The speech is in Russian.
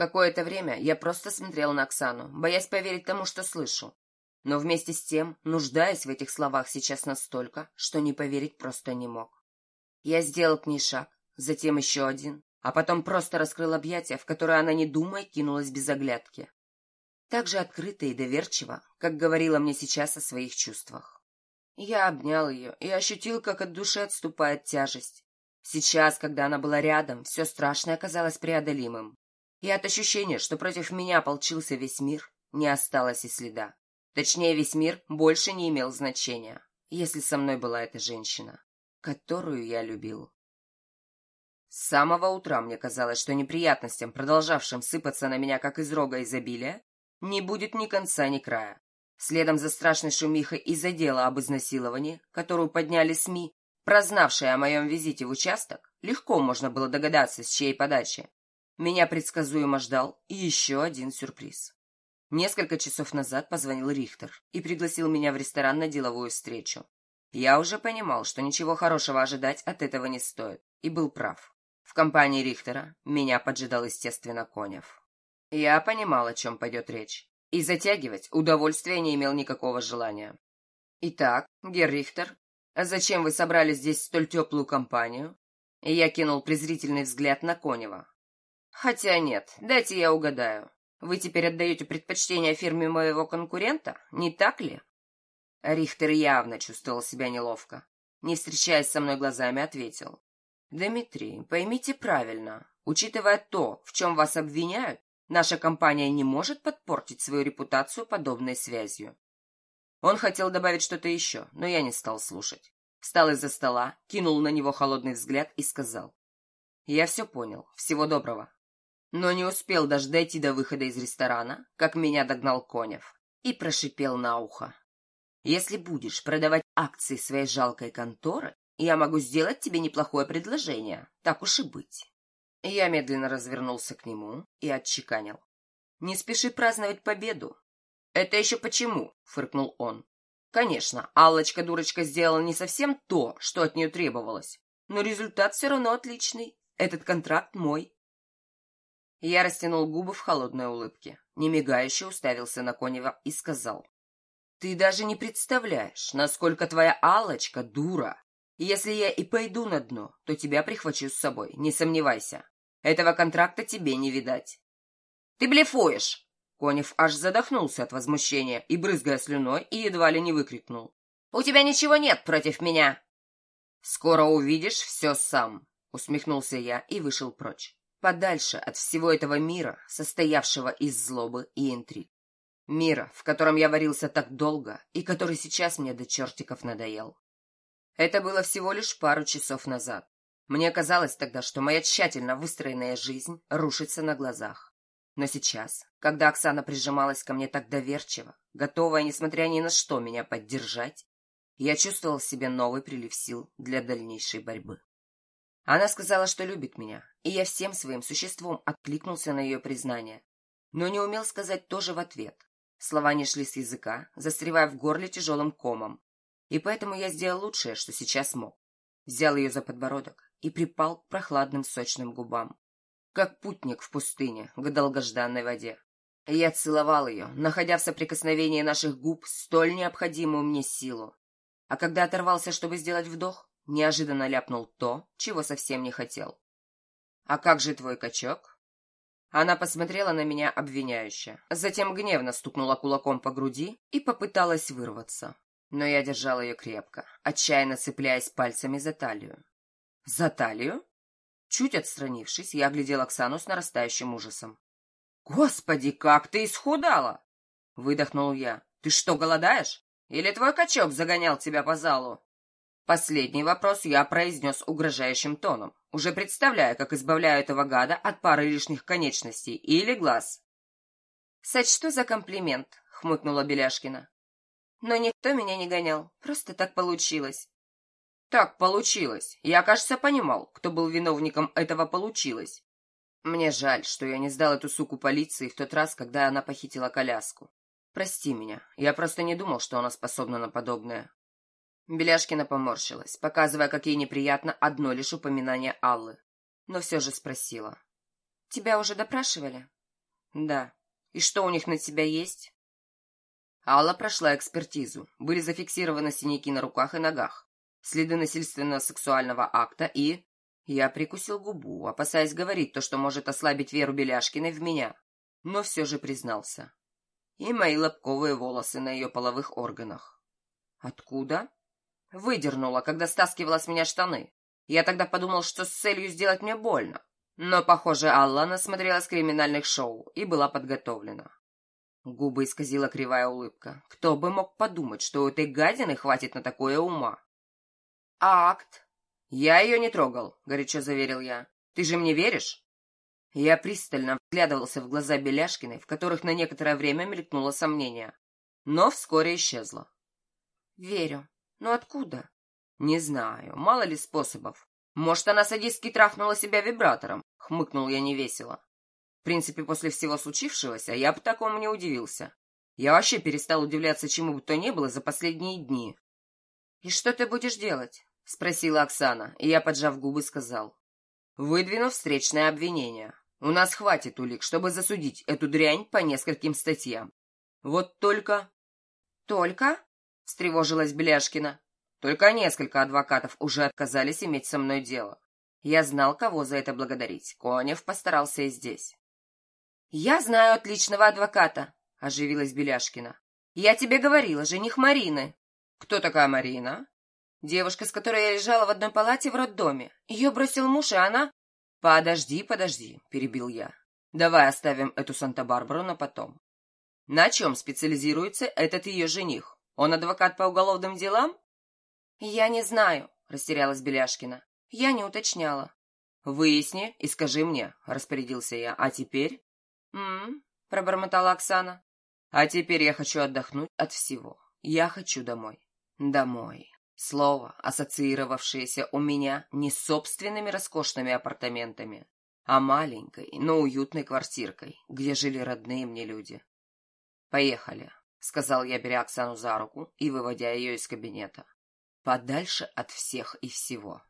Какое-то время я просто смотрел на Оксану, боясь поверить тому, что слышу. Но вместе с тем, нуждаясь в этих словах сейчас настолько, что не поверить просто не мог. Я сделал к ней шаг, затем еще один, а потом просто раскрыл объятия, в которые она, не думая, кинулась без оглядки. Так же открыто и доверчиво, как говорила мне сейчас о своих чувствах. Я обнял ее и ощутил, как от души отступает тяжесть. Сейчас, когда она была рядом, все страшное оказалось преодолимым. И от ощущения, что против меня ополчился весь мир, не осталось и следа. Точнее, весь мир больше не имел значения, если со мной была эта женщина, которую я любил. С самого утра мне казалось, что неприятностям, продолжавшим сыпаться на меня, как из рога изобилия, не будет ни конца, ни края. Следом за страшной шумихой из-за дела об изнасиловании, которую подняли СМИ, прознавшие о моем визите в участок, легко можно было догадаться, с чьей подачи. Меня предсказуемо ждал еще один сюрприз. Несколько часов назад позвонил Рихтер и пригласил меня в ресторан на деловую встречу. Я уже понимал, что ничего хорошего ожидать от этого не стоит, и был прав. В компании Рихтера меня поджидал, естественно, Конев. Я понимал, о чем пойдет речь, и затягивать удовольствия не имел никакого желания. «Итак, Герр Рихтер, а зачем вы собрали здесь столь теплую компанию?» Я кинул презрительный взгляд на Конева. «Хотя нет, дайте я угадаю. Вы теперь отдаете предпочтение фирме моего конкурента, не так ли?» Рихтер явно чувствовал себя неловко. Не встречаясь со мной глазами, ответил. Дмитрий, поймите правильно. Учитывая то, в чем вас обвиняют, наша компания не может подпортить свою репутацию подобной связью. Он хотел добавить что-то еще, но я не стал слушать. Встал из-за стола, кинул на него холодный взгляд и сказал. Я все понял. Всего доброго. Но не успел даже дойти до выхода из ресторана, как меня догнал Конев и прошипел на ухо. Если будешь продавать акции своей жалкой конторы, я могу сделать тебе неплохое предложение, так уж и быть. Я медленно развернулся к нему и отчеканил. Не спеши праздновать победу. Это еще почему? фыркнул он. Конечно, Аллочка дурочка сделала не совсем то, что от нее требовалось, но результат все равно отличный. Этот контракт мой. Я растянул губы в холодной улыбке, немигающе уставился на Конева и сказал: "Ты даже не представляешь, насколько твоя Аллочка дура. Если я и пойду на дно, то тебя прихвачу с собой, не сомневайся. Этого контракта тебе не видать. Ты блефуешь! Конев аж задохнулся от возмущения и, брызгая слюной, и едва ли не выкрикнул. «У тебя ничего нет против меня!» «Скоро увидишь все сам», — усмехнулся я и вышел прочь. Подальше от всего этого мира, состоявшего из злобы и интриг. Мира, в котором я варился так долго и который сейчас мне до чертиков надоел. Это было всего лишь пару часов назад. Мне казалось тогда, что моя тщательно выстроенная жизнь рушится на глазах. Но сейчас, когда Оксана прижималась ко мне так доверчиво, готовая, несмотря ни на что, меня поддержать, я чувствовал в себе новый прилив сил для дальнейшей борьбы. Она сказала, что любит меня, и я всем своим существом откликнулся на ее признание, но не умел сказать тоже в ответ. Слова не шли с языка, застревая в горле тяжелым комом, и поэтому я сделал лучшее, что сейчас мог. Взял ее за подбородок и припал к прохладным сочным губам. Как путник в пустыне к долгожданной воде. Я целовал ее, находя в соприкосновении наших губ столь необходимую мне силу. А когда оторвался, чтобы сделать вдох, неожиданно ляпнул то, чего совсем не хотел. «А как же твой качок?» Она посмотрела на меня обвиняюще, затем гневно стукнула кулаком по груди и попыталась вырваться но я держал ее крепко, отчаянно цепляясь пальцами за талию. «За талию?» Чуть отстранившись, я оглядел Оксану с нарастающим ужасом. «Господи, как ты исхудала!» — выдохнул я. «Ты что, голодаешь? Или твой качок загонял тебя по залу?» Последний вопрос я произнес угрожающим тоном, уже представляя, как избавляю этого гада от пары лишних конечностей или глаз. «Сочту за комплимент», — хмыкнула Беляшкина. Но никто меня не гонял, просто так получилось. Так получилось. Я, кажется, понимал, кто был виновником этого получилось. Мне жаль, что я не сдал эту суку полиции в тот раз, когда она похитила коляску. Прости меня, я просто не думал, что она способна на подобное. Беляшкина поморщилась, показывая, как ей неприятно одно лишь упоминание Аллы. Но все же спросила. «Тебя уже допрашивали?» Да. И что у них на тебя есть? Алла прошла экспертизу. Были зафиксированы синяки на руках и ногах, следы насильственного сексуального акта и... Я прикусил губу, опасаясь говорить то, что может ослабить веру Беляшкиной в меня, но все же признался. И мои лобковые волосы на ее половых органах. Откуда? Выдернула, когда стаскивала с меня штаны. Я тогда подумал, что с целью сделать мне больно. Но, похоже, Алла насмотрелась криминальных шоу и была подготовлена. Губы исказила кривая улыбка. Кто бы мог подумать, что у этой гадины хватит на такое ума? «Акт!» «Я ее не трогал», — горячо заверил я. «Ты же мне веришь?» Я пристально вглядывался в глаза Беляшкиной, в которых на некоторое время мелькнуло сомнение, но вскоре исчезло. «Верю. Но откуда?» «Не знаю. Мало ли способов. Может, она садистски трахнула себя вибратором?» — хмыкнул я невесело. В принципе, после всего случившегося я бы такому не удивился. Я вообще перестал удивляться чему бы то ни было за последние дни. «И что ты будешь делать?» — спросила Оксана, и я, поджав губы, сказал. «Выдвину встречное обвинение. У нас хватит улик, чтобы засудить эту дрянь по нескольким статьям. Вот только...» «Только?» — встревожилась Беляшкина. «Только несколько адвокатов уже отказались иметь со мной дело. Я знал, кого за это благодарить. Конев постарался и здесь. «Я знаю отличного адвоката», — оживилась Беляшкина. «Я тебе говорила, жених Марины». «Кто такая Марина?» «Девушка, с которой я лежала в одной палате в роддоме. Ее бросил муж, и она...» «Подожди, подожди», — перебил я. «Давай оставим эту Санта-Барбару на потом. На чем специализируется этот ее жених? Он адвокат по уголовным делам?» «Я не знаю», — растерялась Беляшкина. «Я не уточняла». «Выясни и скажи мне», — распорядился я. «А теперь...» «М-м», пробормотала Оксана. «А теперь я хочу отдохнуть от всего. Я хочу домой. Домой». Слово, ассоциировавшееся у меня не с собственными роскошными апартаментами, а маленькой, но уютной квартиркой, где жили родные мне люди. «Поехали», — сказал я, беря Оксану за руку и выводя ее из кабинета. «Подальше от всех и всего».